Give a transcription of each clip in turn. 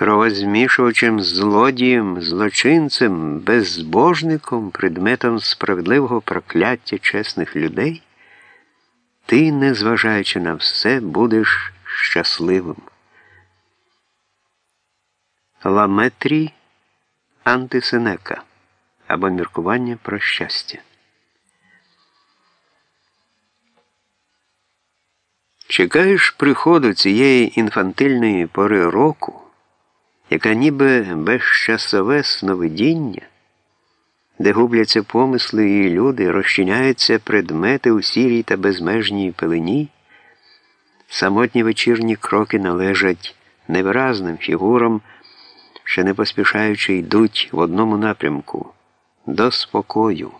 кровозмішувачем, злодієм, злочинцем, безбожником, предметом справедливого прокляття чесних людей, ти, незважаючи на все, будеш щасливим. Ламетрі антисенека або міркування про щастя. Чекаєш приходу цієї інфантильної пори року, яка ніби безчасове сновидіння, де губляться помисли і люди, розчиняються предмети у сірій та безмежній пелені, самотні вечірні кроки належать невиразним фігурам, що не поспішаючи йдуть в одному напрямку до спокою.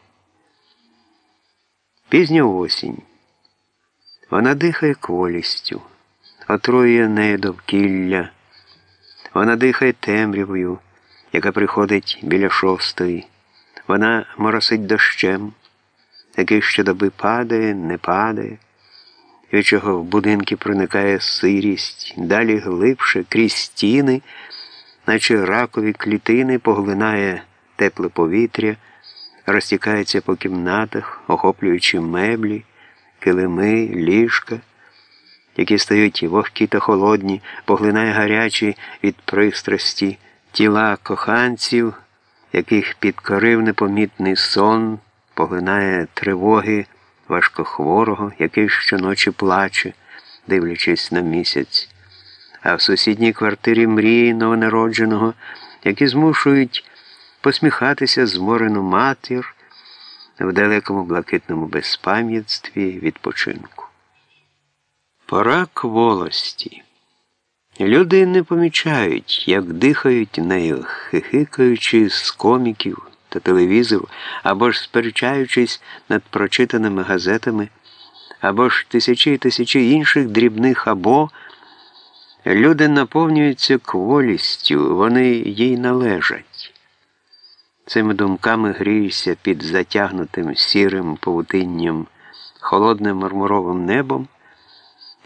Пізня осінь. Вона дихає кволістю, отрує нею довкілля, вона дихає темрявою, яка приходить біля шостої, вона моросить дощем, який щодоби падає, не падає, від чого в будинки проникає сирість, далі глибше крізь стіни, наче ракові клітини поглинає тепле повітря, розтікається по кімнатах, охоплюючи меблі килими, ліжка, які стають вогкі та холодні, поглинає гарячі від пристрасті, тіла коханців, яких підкорив непомітний сон, поглинає тривоги важкохворого, який щоночі плаче, дивлячись на місяць, а в сусідній квартирі мрії новонародженого, які змушують посміхатися зморену матір в далекому блакитному безпам'ятстві відпочинку. Пора кволості. Люди не помічають, як дихають нею, хихикаючи з коміків та телевізору, або ж сперечаючись над прочитаними газетами, або ж тисячі і тисячі інших дрібних або люди наповнюються кволістю, вони їй належать. Цими думками грієшся під затягнутим сірим павутинням, холодним мармуровим небом,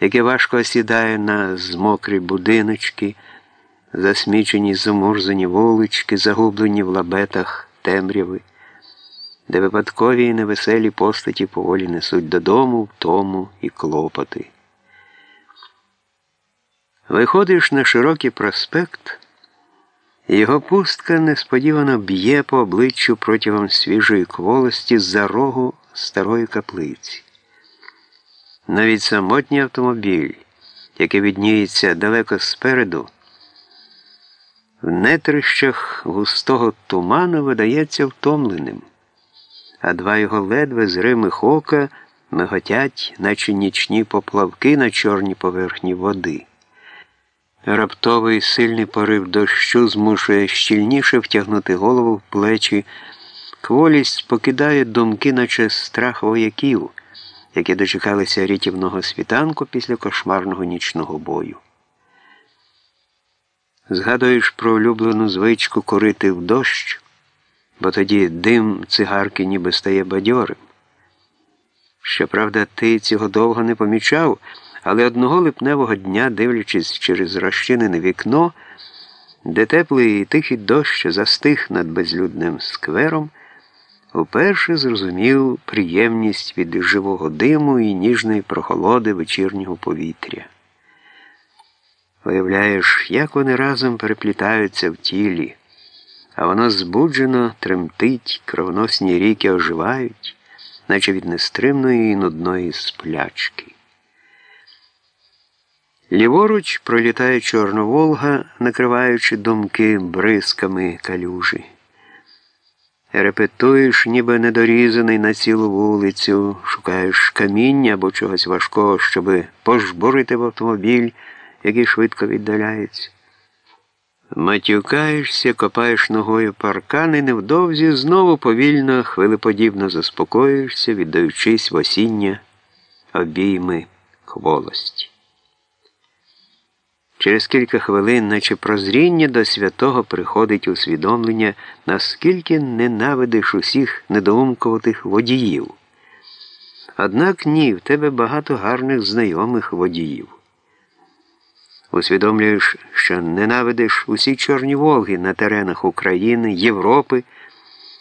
яке важко осідає на змокрі будиночки, засмічені замурзані вулички, загублені в лабетах темряви, де випадкові і невеселі постаті поволі несуть додому втому і клопоти. Виходиш на широкий проспект. Його пустка несподівано б'є по обличчю протягом свіжої кволості за рогу старої каплиці. Навіть самотній автомобіль, який відніється далеко спереду, в нетрищах густого туману видається втомленим, а два його ледве зримих ока миготять, наче нічні поплавки на чорній поверхні води. Раптовий сильний порив дощу змушує щільніше втягнути голову в плечі. Кволість покидає думки, наче страх вояків, які дочекалися рятівного світанку після кошмарного нічного бою. Згадуєш про улюблену звичку курити в дощ, бо тоді дим цигарки ніби стає бадьорим. Щоправда, ти цього довго не помічав. Але одного липневого дня, дивлячись через розчинене вікно, де теплий і тихий дощ застиг над безлюдним сквером, уперше зрозумів приємність від живого диму і ніжної прохолоди вечірнього повітря. Уявляєш, як вони разом переплітаються в тілі, а воно збуджено тремтить, кровоносні ріки оживають, наче від нестримної і нудної сплячки. Ліворуч пролітає Чорна Волга, накриваючи думки бризками калюжі. Репетуєш, ніби недорізаний на цілу вулицю, шукаєш каміння або чогось важкого, щоби пожбурити в автомобіль, який швидко віддаляється. Матюкаєшся, копаєш ногою паркан і невдовзі знову повільно, хвилеподібно заспокоюєшся, віддаючись в осіння обійми кволості. Через кілька хвилин, наче прозріння до святого приходить усвідомлення, наскільки ненавидиш усіх недоумкуватих водіїв. Однак ні, в тебе багато гарних знайомих водіїв. Усвідомлюєш, що ненавидиш усі чорні Волги на теренах України, Європи